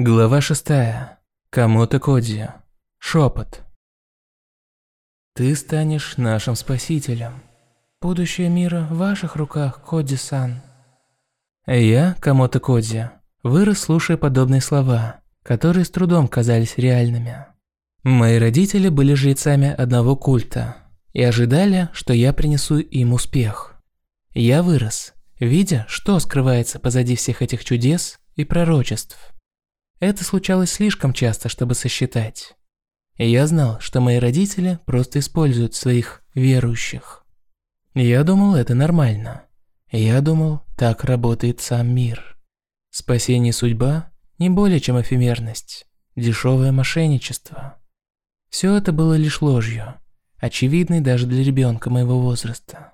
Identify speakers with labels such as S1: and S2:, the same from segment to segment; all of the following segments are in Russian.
S1: Глава шестая. Кому-то Коди. Шепот. Ты станешь нашим спасителем. Будущее мира в ваших руках, Коди-сан. Я, Кому-то Коди, вырос, слушая подобные слова, которые с трудом казались реальными. Мои родители были жрецами одного культа и ожидали, что я принесу им успех. Я вырос, видя, что скрывается позади всех этих чудес и пророчеств. Это случалось слишком часто, чтобы сосчитать. И я знал, что мои родители просто используют своих верующих. Я думал, это нормально. Я думал, так работает сам мир. Спасение судьба – не более чем эфемерность, дешевое мошенничество. Все это было лишь ложью, очевидной даже для ребенка моего возраста.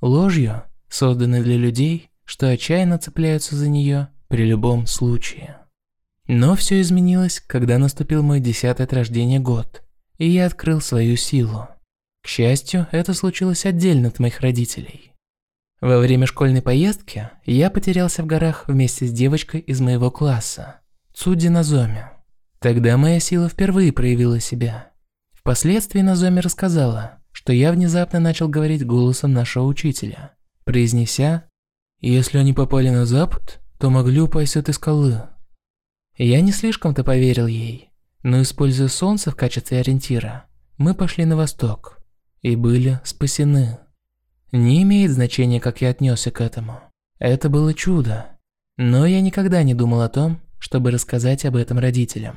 S1: Ложью, созданной для людей, что отчаянно цепляются за нее при любом случае. Но все изменилось, когда наступил мой десятый от рождения год, и я открыл свою силу. К счастью, это случилось отдельно от моих родителей. Во время школьной поездки я потерялся в горах вместе с девочкой из моего класса, Цуди Назоми. Тогда моя сила впервые проявила себя. Впоследствии Назоми рассказала, что я внезапно начал говорить голосом нашего учителя, произнеся «Если они попали на запад, то могли упасть с этой скалы, я не слишком-то поверил ей, но используя солнце в качестве ориентира, мы пошли на восток и были спасены. Не имеет значения, как я отнесся к этому. Это было чудо. Но я никогда не думал о том, чтобы рассказать об этом родителям.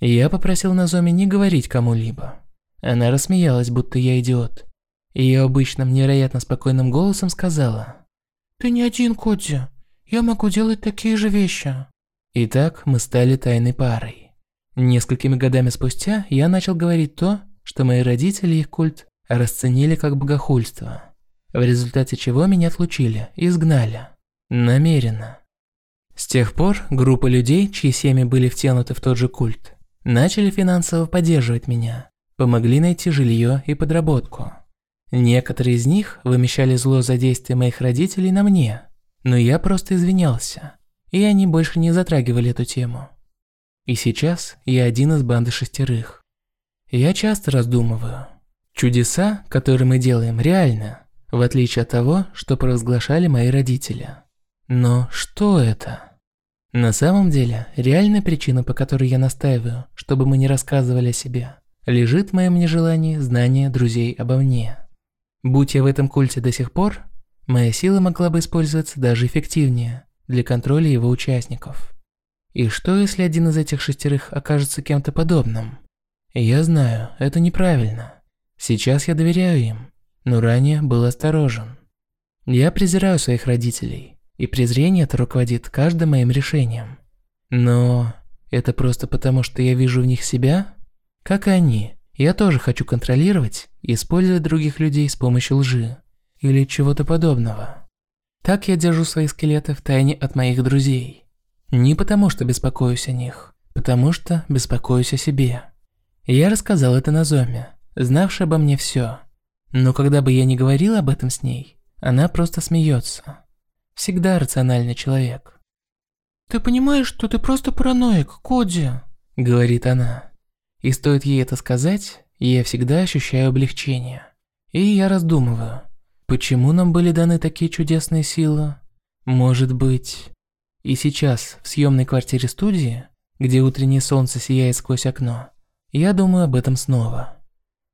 S1: Я попросил Назоми не говорить кому-либо. Она рассмеялась, будто я идиот. Я обычным невероятно спокойным голосом сказала. «Ты не один, Коди. Я могу делать такие же вещи». И так мы стали тайной парой. Несколькими годами спустя я начал говорить то, что мои родители и их культ расценили как богохульство, в результате чего меня отлучили и изгнали. Намеренно. С тех пор группа людей, чьи семьи были втянуты в тот же культ, начали финансово поддерживать меня, помогли найти жилье и подработку. Некоторые из них вымещали зло за действия моих родителей на мне, но я просто извинялся и они больше не затрагивали эту тему. И сейчас я один из банды шестерых. Я часто раздумываю. Чудеса, которые мы делаем, реально, в отличие от того, что провозглашали мои родители. Но что это? На самом деле, реальная причина, по которой я настаиваю, чтобы мы не рассказывали о себе, лежит в моем нежелании знания друзей обо мне. Будь я в этом культе до сих пор, моя сила могла бы использоваться даже эффективнее – для контроля его участников. И что, если один из этих шестерых окажется кем-то подобным? Я знаю, это неправильно. Сейчас я доверяю им, но ранее был осторожен. Я презираю своих родителей, и презрение это руководит каждым моим решением. Но это просто потому, что я вижу в них себя? Как и они, я тоже хочу контролировать и использовать других людей с помощью лжи или чего-то подобного. Так я держу свои скелеты в тайне от моих друзей. Не потому, что беспокоюсь о них, потому что беспокоюсь о себе. Я рассказал это Назоме, знавшей обо мне все. Но когда бы я не говорил об этом с ней, она просто смеется. Всегда рациональный человек. «Ты понимаешь, что ты просто параноик, Коди?» – говорит она. И стоит ей это сказать, я всегда ощущаю облегчение. И я раздумываю – Почему нам были даны такие чудесные силы? Может быть... И сейчас, в съемной квартире студии, где утреннее солнце сияет сквозь окно, я думаю об этом снова.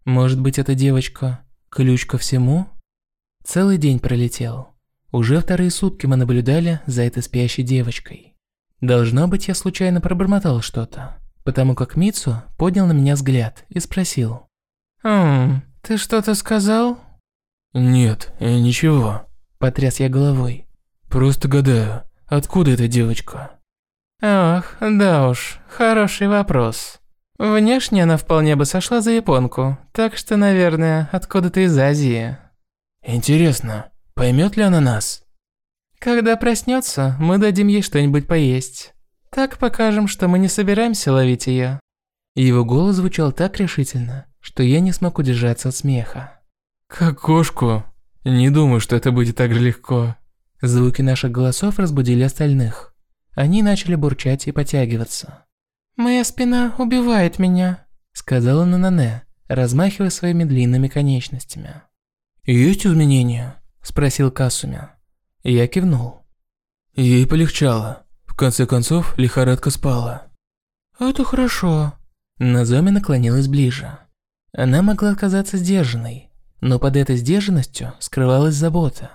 S1: Может быть, эта девочка – ключ ко всему? Целый день пролетел. Уже вторые сутки мы наблюдали за этой спящей девочкой. Должно быть, я случайно пробормотал что-то, потому как Мицу поднял на меня взгляд и спросил. «Хм, ты что-то сказал?»
S2: «Нет, э, ничего», –
S1: потряс я головой.
S2: «Просто гадаю, откуда эта девочка?»
S3: «Ох, да уж, хороший вопрос. Внешне она вполне бы сошла за японку, так что, наверное, откуда-то из Азии».
S2: «Интересно, поймет ли она нас?»
S3: «Когда проснется, мы дадим ей что-нибудь поесть. Так покажем, что мы не собираемся ловить ее».
S1: Его голос звучал так решительно, что я не смог удержаться от смеха.
S2: Как кошку? Не думаю, что это будет так же легко.
S1: Звуки наших голосов разбудили остальных. Они начали бурчать и потягиваться.
S3: «Моя спина убивает меня», – сказала Нанане, размахивая своими длинными конечностями.
S1: «Есть изменения?»
S3: – спросил Касуми. Я кивнул.
S1: Ей полегчало. В конце концов, лихорадка спала.
S3: «Это хорошо». Назоми наклонилась ближе. Она могла казаться сдержанной, но под этой сдержанностью скрывалась забота.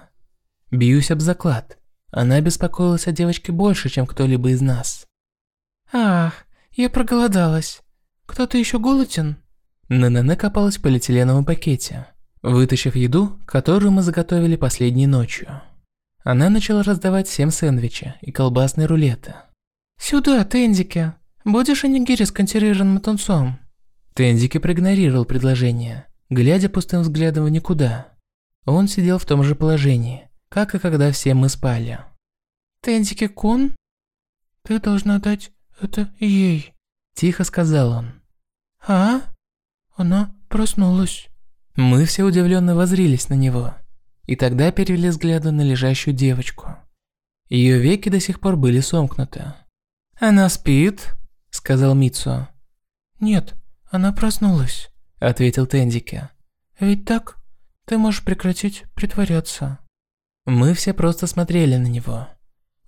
S3: Бьюсь об заклад. Она беспокоилась о девочке больше, чем кто-либо из нас. «Ах, я проголодалась. Кто-то еще голоден?» Нанане копалась в полиэтиленовом пакете, вытащив еду, которую мы заготовили последней ночью. Она начала раздавать всем сэндвичи и колбасные рулеты. «Сюда, Тендики. Будешь анигири с консервированным тунцом?» Тендики проигнорировал предложение, глядя пустым взглядом в никуда. Он сидел в том же положении, как и когда все мы спали. «Тендики-кун, ты должна дать это ей», – тихо сказал он. «А? Она проснулась». Мы все удивленно возрились на него, и тогда перевели взгляды на лежащую девочку. Ее веки до сих пор были сомкнуты. «Она спит?» – сказал Митсу. «Нет, она проснулась», – ответил Тендике. «Ведь так? Ты можешь прекратить притворяться». Мы все просто смотрели на него.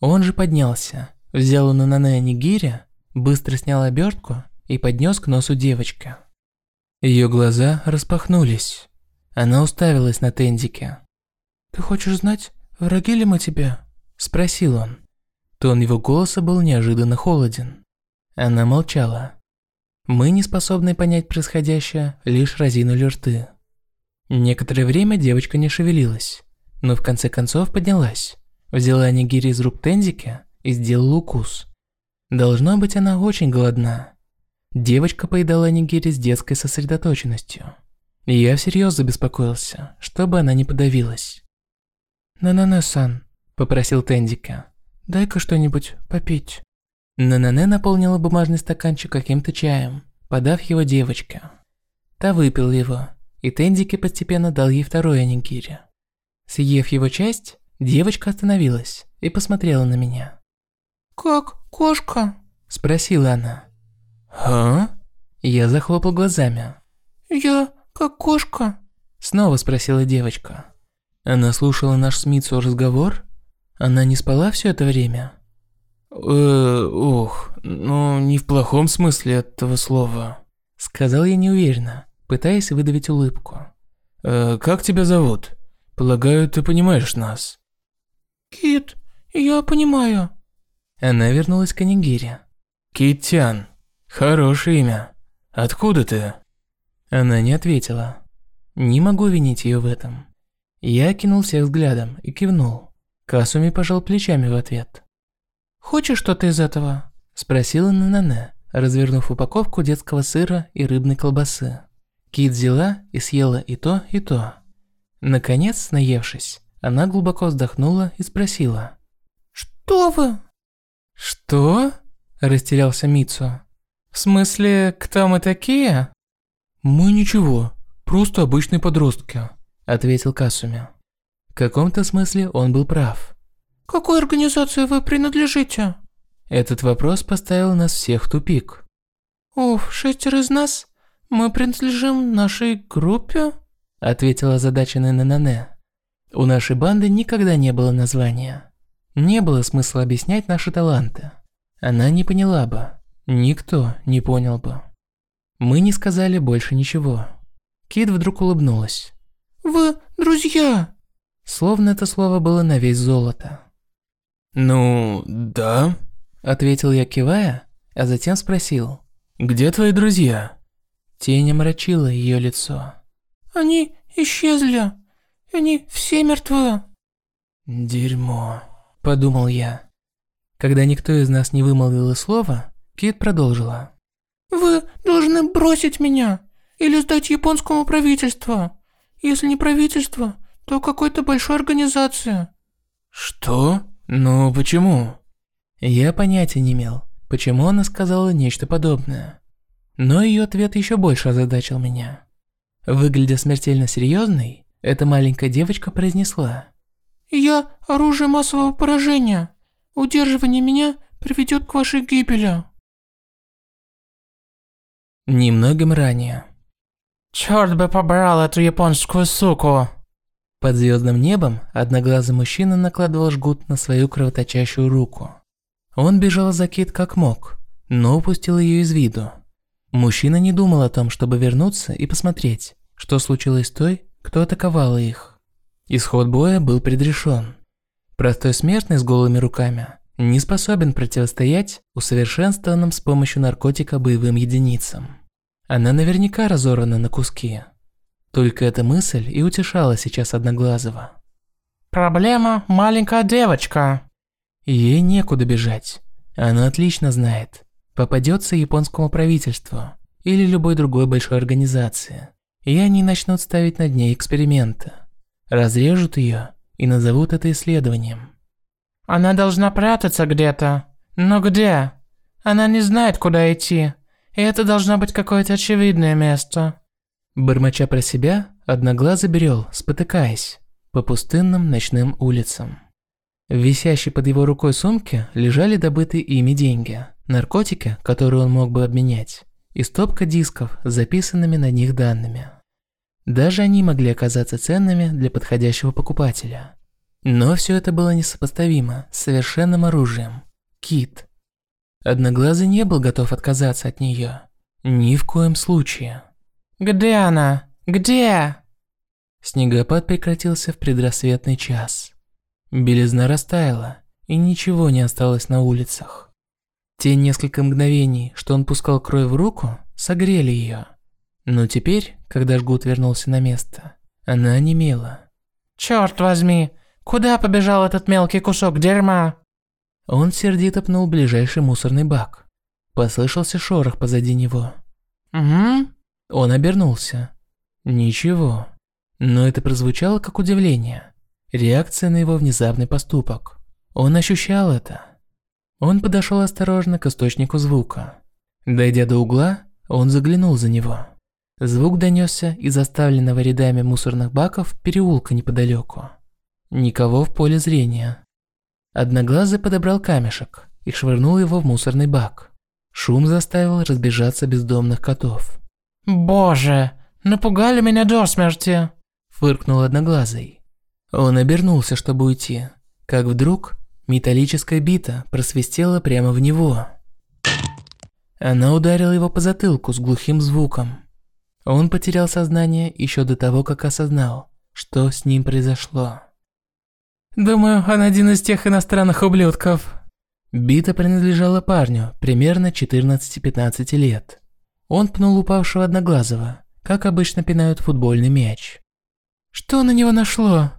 S3: Он же поднялся, взял у Нанане нигири, быстро снял обертку и поднес к носу девочки. Ее глаза распахнулись. Она уставилась на Тендике. «Ты хочешь знать, враги ли мы тебе?» – спросил он. Тон его голоса был неожиданно холоден. Она молчала. Мы, не способные понять происходящее, лишь разинули рты. Некоторое время девочка не шевелилась, но в конце концов поднялась, взяла нигири из рук Тензики и сделала укус. Должно быть, она очень голодна. Девочка поедала нигири с детской сосредоточенностью. Я всерьез забеспокоился, чтобы она не подавилась. «На-на-на-сан», – попросил Тендика, – «дай-ка что-нибудь попить». Нанане наполнила бумажный стаканчик каким-то чаем, подав его девочке. Та выпила его, и Тендики постепенно дал ей второй анигири. Съев его часть, девочка остановилась и посмотрела на меня. «Как кошка?» – спросила она.
S1: «А?»
S3: Я захлопал глазами. «Я как кошка?» – снова спросила девочка. Она слушала наш с Митсу разговор? Она не спала все это время?
S1: Э, ох, ну не в плохом смысле этого слова.
S3: Сказал я неуверенно, пытаясь выдавить улыбку.
S1: Э, как тебя зовут? Полагаю, ты понимаешь нас.
S3: Кит, я понимаю. Она вернулась к Анигире.
S1: Китян, хорошее имя. Откуда ты?
S3: Она не ответила. Не могу винить ее в этом. Я кинул всех взглядом и кивнул. Касуми пожал плечами в ответ. «Хочешь что-то из этого?» – спросила Нанане, развернув упаковку детского сыра и рыбной колбасы. Кит взяла и съела и то, и то. Наконец, наевшись, она глубоко вздохнула и спросила. «Что вы?»
S1: «Что?» – растерялся Мицу. «В смысле, кто мы такие?»
S2: «Мы ничего, просто обычные подростки», – ответил Касуми.
S3: В каком-то смысле он был прав. «Какой организации вы принадлежите?» Этот вопрос поставил нас всех в тупик. «Уф, шестеро из нас? Мы принадлежим нашей группе?» Ответила озадаченная Нанане. У нашей банды никогда не было названия. Не было смысла объяснять наши таланты. Она не поняла бы. Никто не понял бы. Мы не сказали больше ничего. Кит вдруг улыбнулась. «Вы друзья!» Словно это слово было на весь золото.
S1: «Ну, да», – ответил я, кивая, а затем спросил. «Где твои друзья?»
S3: Тень омрачила ее лицо. «Они исчезли. Они все мертвы».
S1: «Дерьмо», –
S3: подумал я. Когда никто из нас не вымолвил слова, Кит продолжила. «Вы должны бросить меня или сдать японскому правительству. Если не правительство, то какой-то большой организации».
S1: «Что?» «Ну, почему?»
S3: Я понятия не имел, почему она сказала нечто подобное. Но ее ответ еще больше озадачил меня. Выглядя смертельно серьезной, эта маленькая девочка произнесла. «Я оружие массового поражения. Удерживание меня приведет к вашей гибели». Немногим ранее.
S1: Черт бы побрал эту японскую суку.
S3: Под звездным небом одноглазый мужчина накладывал жгут на свою кровоточащую руку. Он бежал за Кит как мог, но упустил ее из виду. Мужчина не думал о том, чтобы вернуться и посмотреть, что случилось с той, кто атаковал их. Исход боя был предрешен. Простой смертный с голыми руками не способен противостоять усовершенствованным с помощью наркотика боевым единицам. Она наверняка разорвана на куски. Только эта мысль и утешала сейчас Одноглазого.
S1: «Проблема – маленькая девочка».
S3: Ей некуда бежать. Она отлично знает. Попадется японскому правительству или любой другой большой организации. И они начнут ставить над ней эксперименты. Разрежут ее и назовут это исследованием.
S1: Она должна прятаться где-то. Но где? Она не знает, куда идти. И это должно быть какое-то очевидное место.
S3: Бормоча про себя, одноглазый берел, спотыкаясь, по пустынным ночным улицам. В висящей под его рукой сумке лежали добытые ими деньги, наркотики, которые он мог бы обменять, и стопка дисков с записанными на них данными. Даже они могли оказаться ценными для подходящего покупателя. Но все это было несопоставимо с совершенным оружием – кит. Одноглазый не был готов отказаться от нее. Ни в коем случае.
S1: «Где она? Где?»
S3: Снегопад прекратился в предрассветный час. Белизна растаяла, и ничего не осталось на улицах. Те несколько мгновений, что он пускал кровь в руку, согрели ее. Но теперь, когда жгут вернулся на место, она онемела.
S1: «Черт возьми, Куда побежал этот мелкий кусок дерьма?
S3: Он сердито пнул ближайший мусорный бак. Послышался шорох позади него.
S1: Угу.
S3: Он обернулся. Ничего. Но это прозвучало как удивление. Реакция на его внезапный поступок. Он ощущал это. Он подошел осторожно к источнику звука. Дойдя до угла, он заглянул за него. Звук донесся из оставленного рядами мусорных баков переулка неподалеку. Никого в поле зрения. Одноглазый подобрал камешек и швырнул его в мусорный бак. Шум заставил разбежаться бездомных котов.
S1: «Боже, напугали меня до смерти!»
S3: Фыркнул Одноглазый. Он обернулся, чтобы уйти, как вдруг металлическая бита просвистела прямо в него. Она ударила его по затылку с глухим звуком. Он потерял сознание еще до того, как осознал, что с ним произошло.
S1: Думаю, он один из тех иностранных ублюдков.
S3: Бита принадлежала парню, примерно 14-15 лет. Он пнул упавшего одноглазого, как обычно пинают футбольный мяч.
S1: Что на него нашло?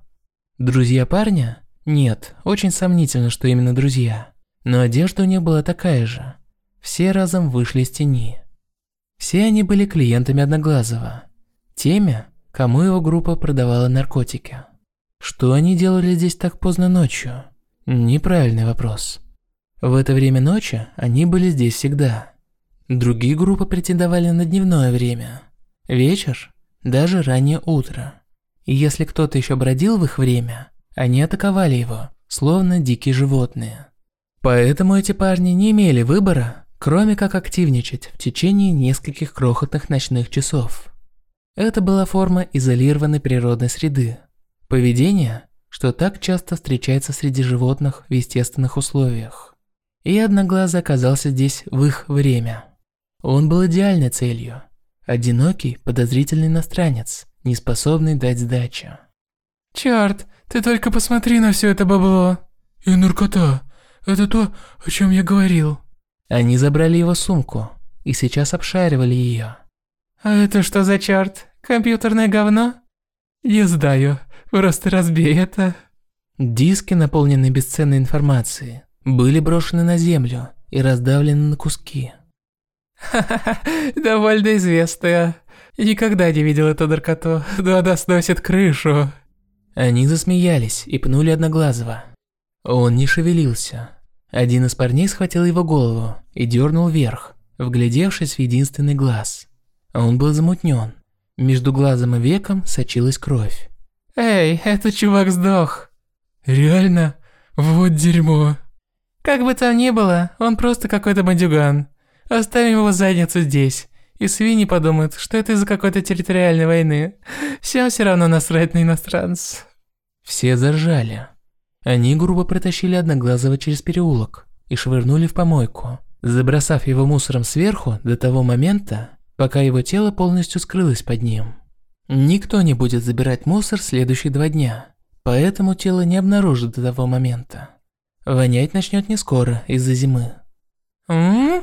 S3: Друзья парня? Нет, очень сомнительно, что именно друзья. Но одежда у них была такая же. Все разом вышли из тени. Все они были клиентами Одноглазого. Теми, кому его группа продавала наркотики. Что они делали здесь так поздно ночью? Неправильный вопрос. В это время ночи они были здесь всегда. Другие группы претендовали на дневное время. Вечер, даже раннее утро. И если кто-то еще бродил в их время, они атаковали его, словно дикие животные. Поэтому эти парни не имели выбора, кроме как активничать в течение нескольких крохотных ночных часов. Это была форма изолированной природной среды, Поведение, что так часто встречается среди животных в естественных условиях. И Одноглазый оказался здесь в их время. Он был идеальной целью. Одинокий, подозрительный иностранец, не способный дать сдачи.
S1: Чёрт, ты только посмотри на все это бабло.
S2: И наркота. Это то, о чем я говорил.
S3: Они забрали его сумку и сейчас обшаривали ее.
S1: А это что за чёрт? Компьютерное говно? Не знаю. Просто разбей это.
S3: Диски, наполненные бесценной информацией, были брошены на землю и раздавлены на куски.
S1: Ха-ха-ха, довольно известная. Никогда не видел эту наркоту, но она сносит крышу.
S3: Они засмеялись и пнули Одноглазого. Он не шевелился. Один из парней схватил его голову и дернул вверх, вглядевшись в единственный глаз. Он был замутнен. Между глазом и веком сочилась кровь.
S1: Эй, этот чувак сдох.
S2: Реально? Вот дерьмо.
S1: Как бы там ни было, он просто какой-то бандюган. Оставим его задницу здесь. И свиньи подумают, что это из-за какой-то территориальной войны. Всем все равно насрать на иностранцев.
S3: Все заржали. Они грубо протащили Одноглазого через переулок и швырнули в помойку, забросав его мусором сверху до того момента, пока его тело полностью скрылось под ним. Никто не будет забирать мусор следующие два дня, поэтому тело не обнаружат до того момента. Вонять начнет не скоро из-за зимы.
S1: М?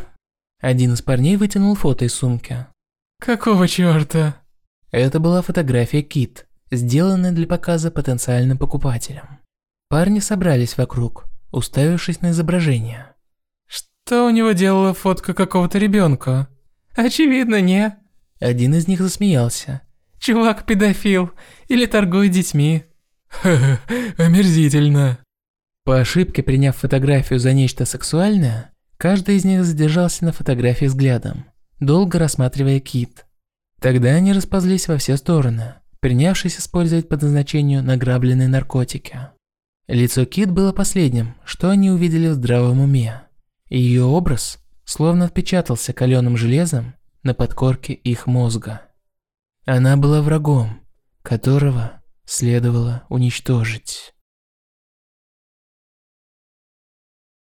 S3: Один из парней вытянул фото из сумки.
S1: Какого чёрта?
S3: Это была фотография Кит, сделанная для показа потенциальным покупателям. Парни собрались вокруг, уставившись на изображение.
S1: Что у него делала фотка какого-то ребенка? Очевидно, не.
S3: Один из них засмеялся.
S1: Чувак педофил или торгует детьми.
S2: Ха-ха, омерзительно.
S3: По ошибке приняв фотографию за нечто сексуальное, каждый из них задержался на фотографии взглядом, долго рассматривая кит. Тогда они расползлись во все стороны, принявшись использовать по назначению награбленные наркотики. Лицо Кит было последним, что они увидели в здравом уме. Ее образ словно отпечатался каленым железом на подкорке их мозга. Она была врагом, которого следовало уничтожить.